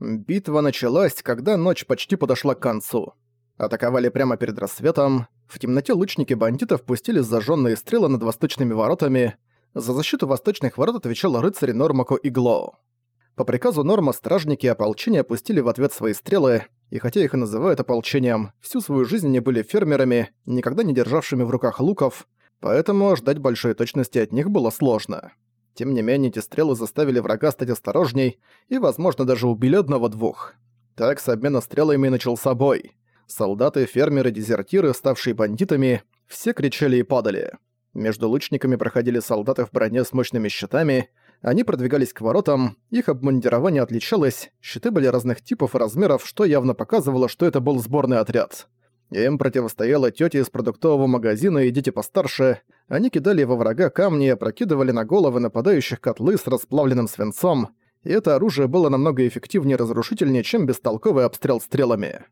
Битва началась, когда ночь почти подошла к концу. Атаковали прямо перед рассветом. В темноте лучники бандитов пустили зажженные стрелы над восточными воротами. За защиту восточных ворот отвечал рыцарь Нормако и Глоу. По приказу Норма стражники ополчения пустили в ответ свои стрелы, и хотя их и называют ополчением, всю свою жизнь они были фермерами, никогда не державшими в руках луков, поэтому ждать большой точности от них было сложно. Тем не менее, эти стрелы заставили врага стать осторожней и, возможно, даже убили одного-двух. Так с обмена стрелами начался бой. Солдаты, фермеры, дезертиры, ставшие бандитами, все кричали и падали. Между лучниками проходили солдаты в броне с мощными щитами, они продвигались к воротам, их обмундирование отличалось, щиты были разных типов и размеров, что явно показывало, что это был сборный отряд. Им противостояла тётя из продуктового магазина и дети постарше. Они кидали во врага камни и опрокидывали на головы нападающих котлы с расплавленным свинцом, и это оружие было намного эффективнее и разрушительнее, чем бестолковый обстрел стрелами.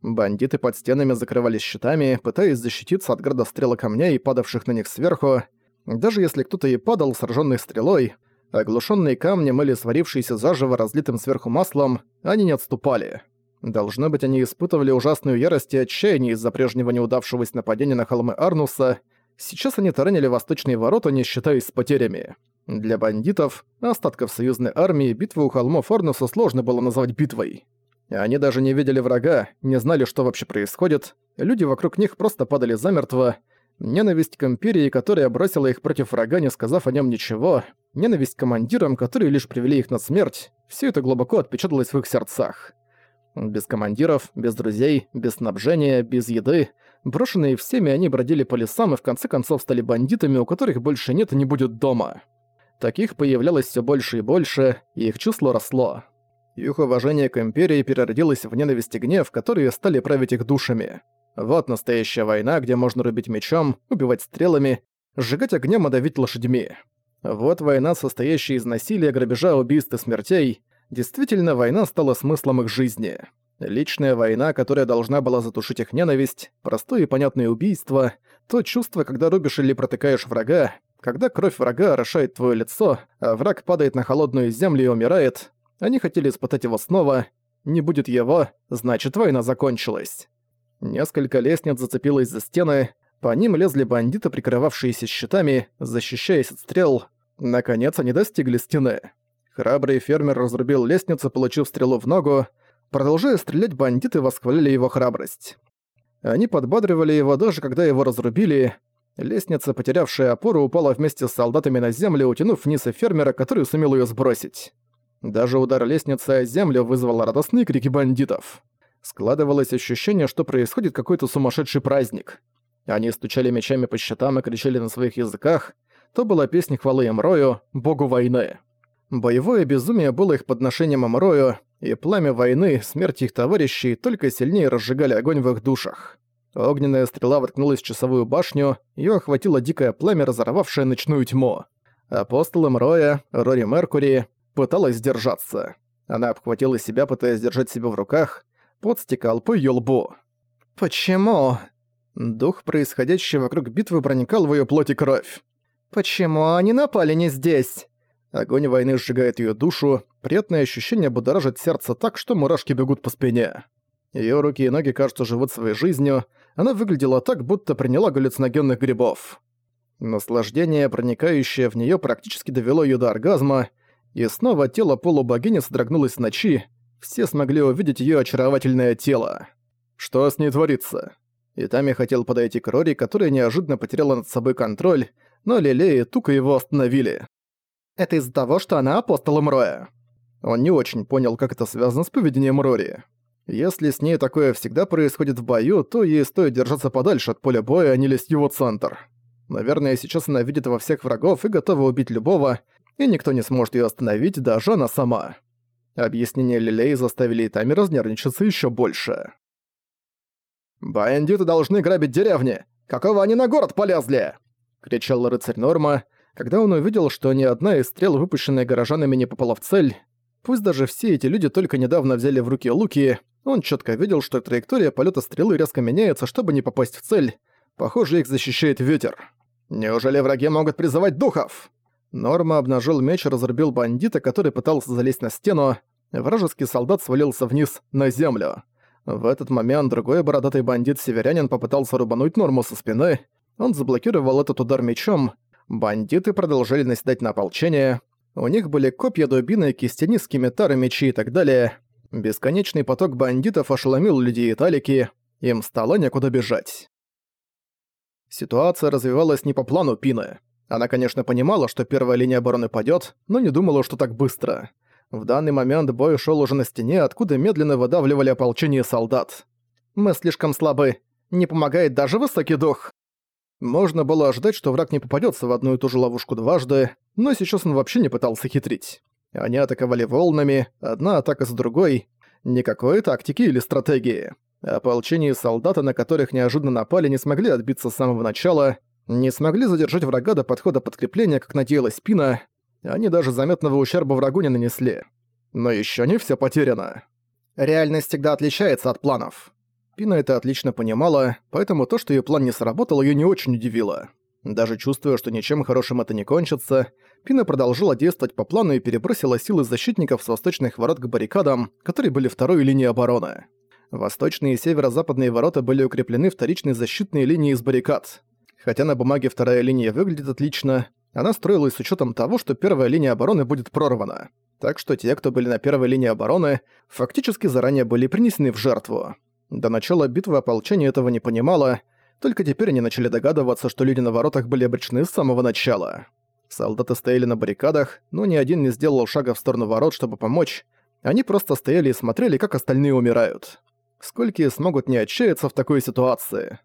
Бандиты под стенами закрывались щитами, пытаясь защититься от града стрела камней, падавших на них сверху. Даже если кто-то и падал, сраженный стрелой, оглушенные камнем или сварившиеся заживо разлитым сверху маслом, они не отступали. Должно быть, они испытывали ужасную ярость и отчаяние из-за прежнего неудавшегося нападения на холмы Арнуса. Сейчас они таранили восточные ворота, не считаясь с потерями. Для бандитов, остатков союзной армии, битву у холмов Арнуса сложно было назвать битвой. Они даже не видели врага, не знали, что вообще происходит. Люди вокруг них просто падали замертво. Ненависть к Империи, которая бросила их против врага, не сказав о нем ничего, ненависть к командирам, которые лишь привели их на смерть, все это глубоко отпечаталось в их сердцах. Без командиров, без друзей, без снабжения, без еды, брошенные всеми они бродили по лесам и в конце концов стали бандитами, у которых больше нет и не будет дома. Таких появлялось все больше и больше, и их число росло. Их уважение к Империи переродилось в ненависть и гнев, которые стали править их душами. Вот настоящая война, где можно рубить мечом, убивать стрелами, сжигать огнем и давить лошадьми. Вот война, состоящая из насилия, грабежа, убийств и смертей. Действительно, война стала смыслом их жизни. Личная война, которая должна была затушить их ненависть, простое и понятное убийство, то чувство, когда рубишь или протыкаешь врага, когда кровь врага орошает твое лицо, а враг падает на холодную землю и умирает. Они хотели испытать его снова. Не будет его, значит война закончилась. Несколько лестниц зацепилось за стены, по ним лезли бандиты, прикрывавшиеся щитами, защищаясь от стрел. Наконец они достигли стены. Храбрый фермер разрубил лестницу, получив стрелу в ногу. Продолжая стрелять, бандиты восхвалили его храбрость. Они подбадривали его даже когда его разрубили. Лестница, потерявшая опору, упала вместе с солдатами на землю, утянув вниз и фермера, который сумел ее сбросить. Даже удар лестницы о землю вызвал радостные крики бандитов. Складывалось ощущение, что происходит какой-то сумасшедший праздник. Они стучали мечами по щитам и кричали на своих языках. То была песня хвалы Эмрою, богу войны. Боевое безумие было их подношением Эмрою, и пламя войны, смерть их товарищей только сильнее разжигали огонь в их душах. Огненная стрела воткнулась в часовую башню, ее охватило дикое пламя, разорвавшее ночную тьму. Апостол Эмроя, Рори Меркури, пыталась сдержаться. Она обхватила себя, пытаясь держать себя в руках, Пот стекал по её лбу. «Почему?» Дух, происходящий вокруг битвы, проникал в её плоть и кровь. «Почему они напали не здесь?» Огонь войны сжигает её душу, приятное ощущение будоражит сердце так, что мурашки бегут по спине. Её руки и ноги, кажется, живут своей жизнью, она выглядела так, будто приняла галлюциногенных грибов. Наслаждение, проникающее в неё, практически довело её до оргазма, и снова тело полубогини содрогнулось в ночи, все смогли увидеть её очаровательное тело. Что с ней творится? Итами хотел подойти к Рори, которая неожиданно потеряла над собой контроль, но Лиле и Тука его остановили. Это из-за того, что она апостол Мроя. Он не очень понял, как это связано с поведением Рори. Если с ней такое всегда происходит в бою, то ей стоит держаться подальше от поля боя, а не лезть в его центр. Наверное, сейчас она видит во всех врагов и готова убить любого, и никто не сможет её остановить, даже она сама. Объяснения Лилей заставили Итами разнервничаться еще больше. «Бандиты должны грабить деревни! Какого они на город полезли?» — кричал рыцарь Норма, когда он увидел, что ни одна из стрел, выпущенная горожанами, не попала в цель. Пусть даже все эти люди только недавно взяли в руки луки, он четко видел, что траектория полета стрелы резко меняется, чтобы не попасть в цель. Похоже, их защищает ветер. «Неужели враги могут призывать духов?» Норма обнажил меч и разрубил бандита, который пытался залезть на стену. вражеский солдат свалился вниз, на землю. В этот момент другой бородатый бандит-северянин попытался рубануть Норму со спины. Он заблокировал этот удар мечом. Бандиты продолжали наседать на ополчение. У них были копья, дубины, кистени, скимитары, мечи и так далее. Бесконечный поток бандитов ошеломил людей Италики. Им стало некуда бежать. Ситуация развивалась не по плану Пины. Она, конечно, понимала, что первая линия обороны падёт, но не думала, что так быстро. В данный момент бой шёл уже на стене, откуда медленно выдавливали ополчение солдат. «Мы слишком слабы. Не помогает даже высокий дух». Можно было ожидать, что враг не попадётся в одну и ту же ловушку дважды, но сейчас он вообще не пытался хитрить. Они атаковали волнами, одна атака за другой. Никакой тактики или стратегии. Ополчение солдаты, на которых неожиданно напали, не смогли отбиться с самого начала, не смогли задержать врага до подхода подкрепления, как надеялась Пина. Они даже заметного ущерба врагу не нанесли. Но ещё не всё потеряно. Реальность всегда отличается от планов. Пина это отлично понимала, поэтому то, что её план не сработал, её не очень удивило. Даже чувствуя, что ничем хорошим это не кончится, Пина продолжила действовать по плану и перебросила силы защитников с восточных ворот к баррикадам, которые были второй линией обороны. Восточные и северо-западные ворота были укреплены вторичной защитной линией из баррикад. Хотя на бумаге вторая линия выглядит отлично, она строилась с учетом того, что первая линия обороны будет прорвана. Так что те, кто были на первой линии обороны, фактически заранее были принесены в жертву. До начала битвы ополчение этого не понимало, только теперь они начали догадываться, что люди на воротах были обречены с самого начала. Солдаты стояли на баррикадах, но ни один не сделал шага в сторону ворот, чтобы помочь. Они просто стояли и смотрели, как остальные умирают. Сколько смогут не отчаяться в такой ситуации?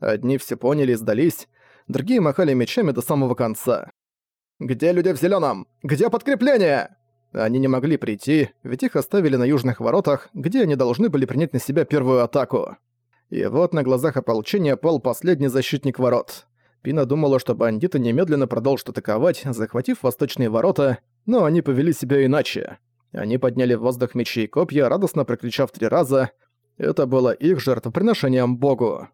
Одни все поняли и сдались, другие махали мечами до самого конца. «Где люди в зеленом? Где подкрепление?» Они не могли прийти, ведь их оставили на южных воротах, где они должны были принять на себя первую атаку. И вот на глазах ополчения пал последний защитник ворот. Пина думала, что бандиты немедленно продолжат атаковать, захватив восточные ворота, но они повели себя иначе. Они подняли в воздух мечи и копья, радостно прокричав три раза. Это было их жертвоприношением богу.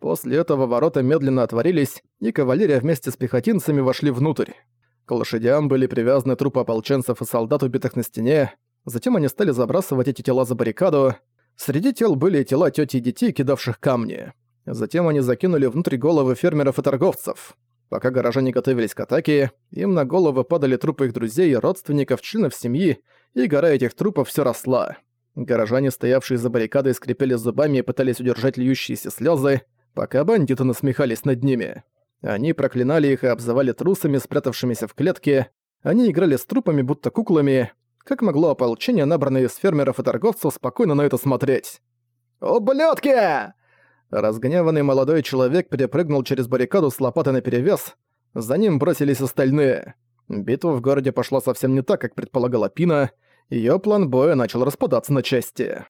После этого ворота медленно отворились, и кавалерия вместе с пехотинцами вошли внутрь. К лошадям были привязаны трупы ополченцев и солдат, убитых на стене. Затем они стали забрасывать эти тела за баррикаду. Среди тел были тела тети и детей, кидавших камни. Затем они закинули внутрь головы фермеров и торговцев. Пока горожане готовились к атаке, им на головы падали трупы их друзей, родственников, членов семьи, и гора этих трупов все росла. Горожане, стоявшие за баррикадой, скрипели зубами и пытались удержать льющиеся слезы пока бандиты насмехались над ними. Они проклинали их и обзывали трусами, спрятавшимися в клетке. Они играли с трупами, будто куклами. Как могло ополчение, набранное из фермеров и торговцев, спокойно на это смотреть? «Ублюдки!» Разгневанный молодой человек перепрыгнул через баррикаду с лопатой наперевес. За ним бросились остальные. Битва в городе пошла совсем не так, как предполагала Пина. Её план боя начал распадаться на части.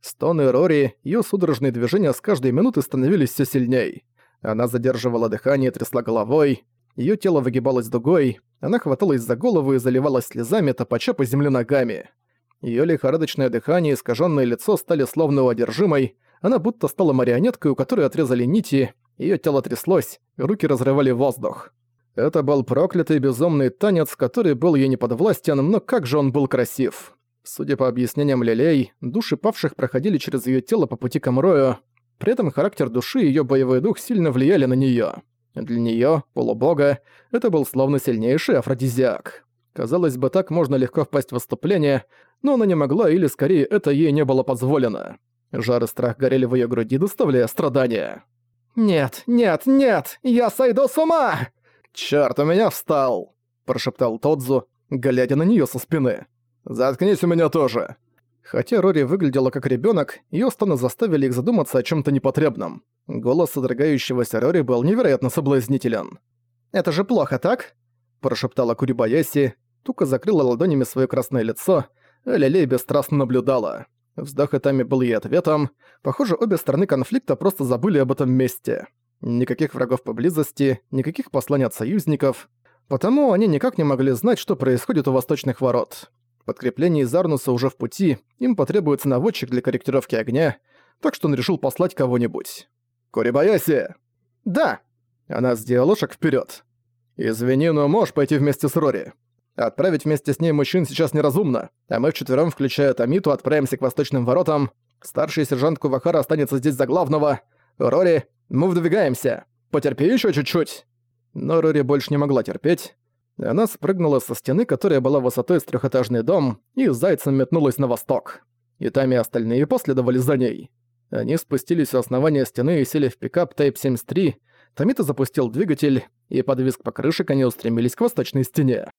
Стоны Рори, ее судорожные движения с каждой минуты становились все сильней. Она задерживала дыхание, трясла головой, ее тело выгибалось дугой, она хваталась за голову и заливалась слезами, топача по земле ногами. Ее лихорадочное дыхание и искаженное лицо стали словно у одержимой, она будто стала марионеткой, у которой отрезали нити, ее тело тряслось, руки разрывали воздух. Это был проклятый безумный танец, который был ей неподвластен, но как же он был красив. Судя по объяснениям Лилей, души павших проходили через ее тело по пути к Амрою, при этом характер души и ее боевой дух сильно влияли на нее. Для нее, полубога, это был словно сильнейший афродизиак. Казалось бы, так можно легко впасть в выступление, но она не могла, или скорее это ей не было позволено. Жар и страх горели в ее груди, доставляя страдания. «Нет, нет, нет! Я сойду с ума!» «Чёрт, у меня встал!» – прошептал Тодзу, глядя на нее со спины. «Заткнись у меня тоже!» Хотя Рори выглядела как ребенок, ее стоны заставили их задуматься о чем то непотребном. Голос содрогающегося Рори был невероятно соблазнителен. «Это же плохо, так?» – прошептала Курибаяси. Тука закрыла ладонями свое красное лицо, а Лилей бесстрастно наблюдала. Вздох Итами был ей ответом. Похоже, обе стороны конфликта просто забыли об этом месте. Никаких врагов поблизости, никаких посланий от союзников. Потому они никак не могли знать, что происходит у восточных ворот. Подкрепление из Арнуса уже в пути, им потребуется наводчик для корректировки огня, так что он решил послать кого-нибудь. «Курибаяси!» «Да!» Она сделала шаг вперед. «Извини, но можешь пойти вместе с Рори?» Отправить вместе с ней мужчин сейчас неразумно, а мы вчетвером, включая Тамиту, отправимся к восточным воротам. Старший сержант Кувахара останется здесь за главного. Рори, мы выдвигаемся. Потерпи еще чуть-чуть». Но Рори больше не могла терпеть. Она спрыгнула со стены, которая была высотой с трехэтажный дом, и зайцем метнулась на восток. И там и остальные последовали за ней. Они спустились у основания стены и сели в пикап Type 73. Томита запустил двигатель, и под визг покрышек они устремились к восточной стене.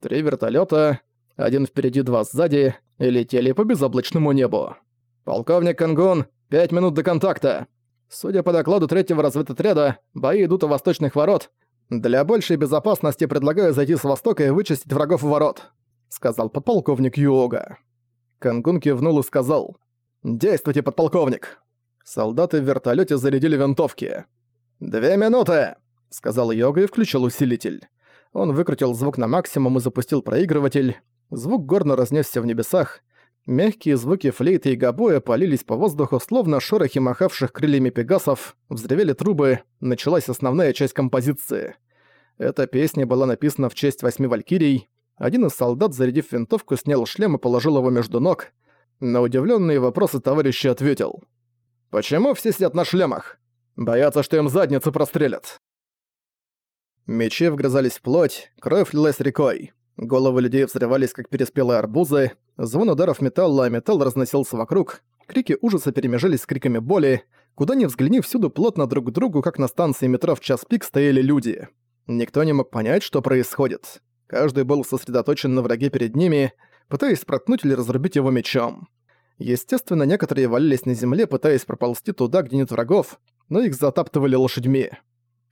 Три вертолета, один впереди, два сзади, летели по безоблачному небу. «Полковник Кангун, пять минут до контакта!» Судя по докладу третьего разведотряда, бои идут у восточных ворот. Для большей безопасности предлагаю зайти с востока и вычистить врагов у ворот», — сказал подполковник Юога. Кангун кивнул и сказал, «Действуйте, подполковник!» Солдаты в вертолете зарядили винтовки. «Две минуты!» — сказал Йога и включил усилитель. Он выкрутил звук на максимум и запустил проигрыватель. Звук горно разнесся в небесах. Мягкие звуки флейты и гобоя полились по воздуху, словно шорохи махавших крыльями пегасов, взревели трубы, началась основная часть композиции. Эта песня была написана в честь восьми валькирий. Один из солдат, зарядив винтовку, снял шлем и положил его между ног. На удивленные вопросы товарища ответил. «Почему все сидят на шлемах? Боятся, что им задницы прострелят». Мечи вгрызались в плоть, кровь лилась рекой. Головы людей взрывались, как переспелые арбузы, звон ударов металла, а металл разносился вокруг, крики ужаса перемежались с криками боли, куда ни взгляни, всюду плотно друг к другу, как на станции метро в час пик стояли люди. Никто не мог понять, что происходит. Каждый был сосредоточен на враге перед ними, пытаясь проткнуть или разрубить его мечом. Естественно, некоторые валялись на земле, пытаясь проползти туда, где нет врагов, но их затаптывали лошадьми.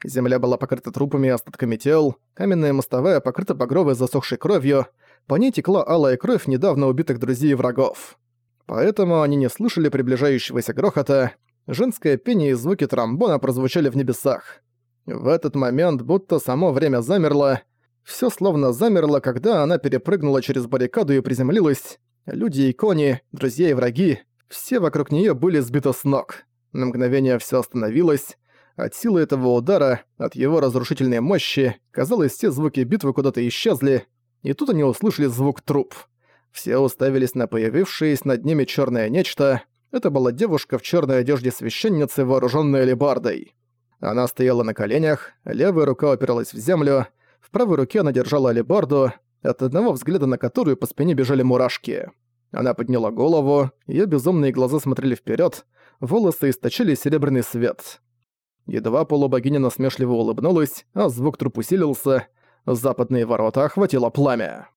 Земля была покрыта трупами и остатками тел, каменная мостовая покрыта багровой засохшей кровью, по ней текла алая кровь недавно убитых друзей и врагов. Поэтому они не слышали приближающегося грохота, женское пение и звуки тромбона прозвучали в небесах. В этот момент будто само время замерло, все словно замерло, когда она перепрыгнула через баррикаду и приземлилась. Люди и кони, друзья и враги, все вокруг нее были сбиты с ног. На мгновение все остановилось, от силы этого удара, от его разрушительной мощи, казалось, все звуки битвы куда-то исчезли, и тут они услышали звук труп. Все уставились на появившееся над ними черное нечто. Это была девушка в черной одежде священницы, вооруженная лебардой. Она стояла на коленях, левая рука опиралась в землю, в правой руке она держала алебарду, от одного взгляда на которую по спине бежали мурашки. Она подняла голову, ее безумные глаза смотрели вперед, волосы источили серебряный свет. Едва полубогиня насмешливо улыбнулась, а звук труп усилился, западные ворота охватило пламя.